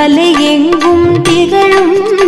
தலையெங்கும் திகழும்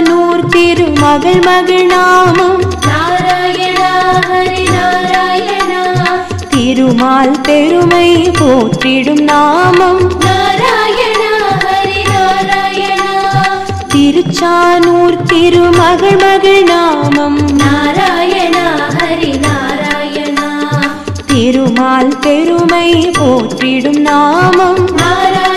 திருச்சானூர் திருமகள் மகள் நாமம் நாராயணா ஹரி நாராயணா திருமால் பெருமை போற்றிடும் நாமம். நாராயணா ஹரி நாராயணா திருச்சானூர் திருமகள் மகள் நாமம். நாராயணா ஹரி நாராயணா திருமால் பெருமை போற்றிடும் நாமம். நாராயணா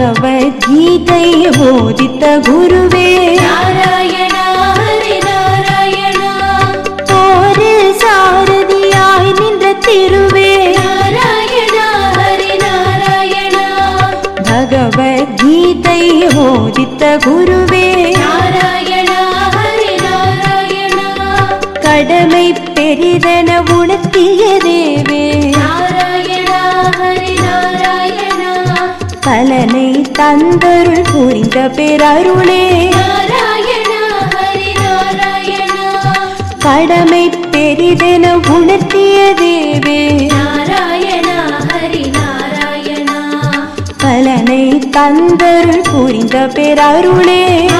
பகவத்கீதை போதித்த குருவே. நாராயணா ஹரி நாராயணா. போரில் சாரதியாய் நின்ற திருவே. நாராயணா. ஹரி நாராயணா பகவத்கீதை போதித்த குருவே. நாராயணா ஹரி நாராயணா. கடமை பெரிதென உணர்த்திய தேவே. தந்தருள் புரிந்த பேரருளே. கடமை பெரிதென உணர்த்திய தேவே. பலனை தந்தருள் புரிந்த பேரருளே.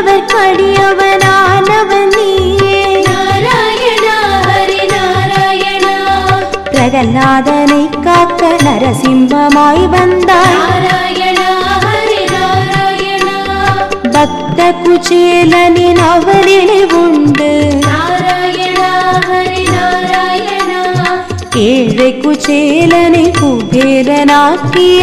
அடியவர் கடியவனானவன் நீயே. நாராயணா ஹரி நாராயணா. பிரகலாதனை காக்க நரசிம்மமாய் வந்தார் நாராயணா ஹரி நாராயணா. பக்த குச்சேலனின் அவரினை உண்டு. ஏழை குச்சேலனை குபேரனாக்கிய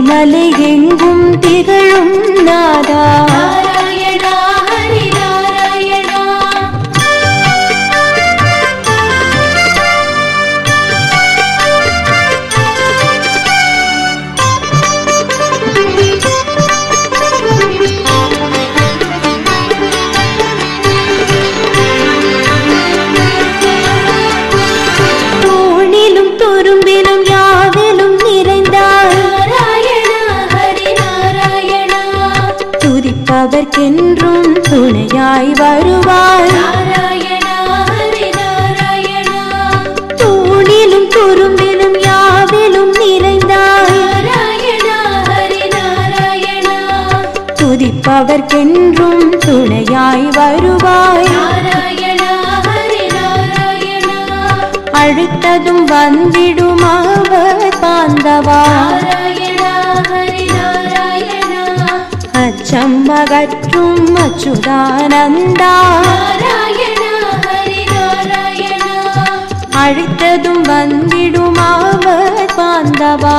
மலை எங்கும் திகழும் நாதா. துதிப்பவர்க்கென்றும் துணையாய் வருவாய். அழுத்ததும் வந்திடும் அவர் பாந்தவா. அச்சம் அகற்றும் அச்சுதானந்தா. அழித்ததும் வந்திடும் அவர் பாந்தவா.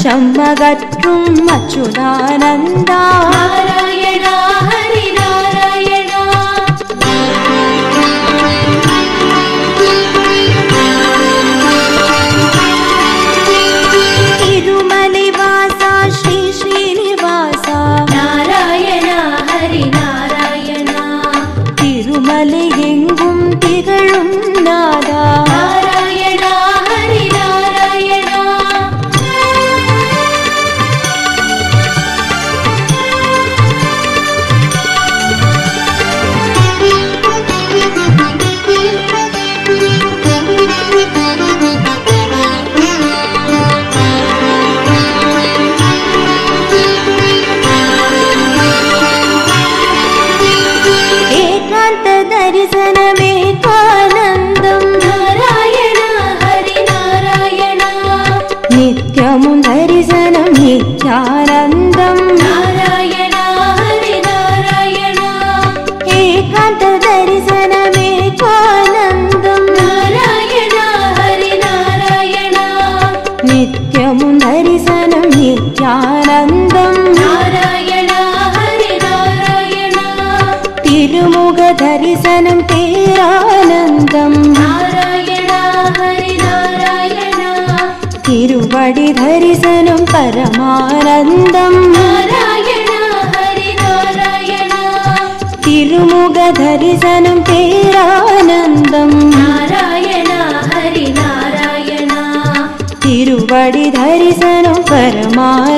शम्मगर्तुं अचुदानन्दा ദർശനമേ దర్శనం తీరానందం. నారాయణ హరి నారాయణ. తిరువడి దర్శనం పరమానందం. నారాయణ తిరుముగ దర్శనం తీరానందం. తిరువడి దర్శనం పరమానందం.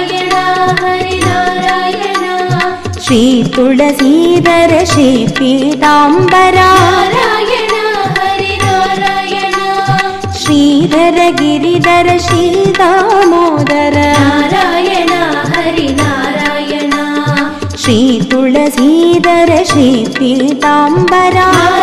श्रीतुलसीधर श्री पीताम्बरारायण हरिनारायण श्रीधरगिरिधर श्री दामोदारायण हरिनारायण श्रीतुलसीधर श्री पीताम्बरायण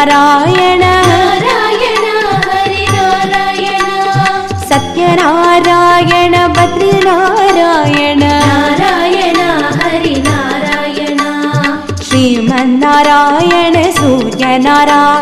यण नारायण हरि नारण सत्यण भद्रनाारायण नारायण हरिनाारण श्रीमन्नारायण सूर्यनारायण।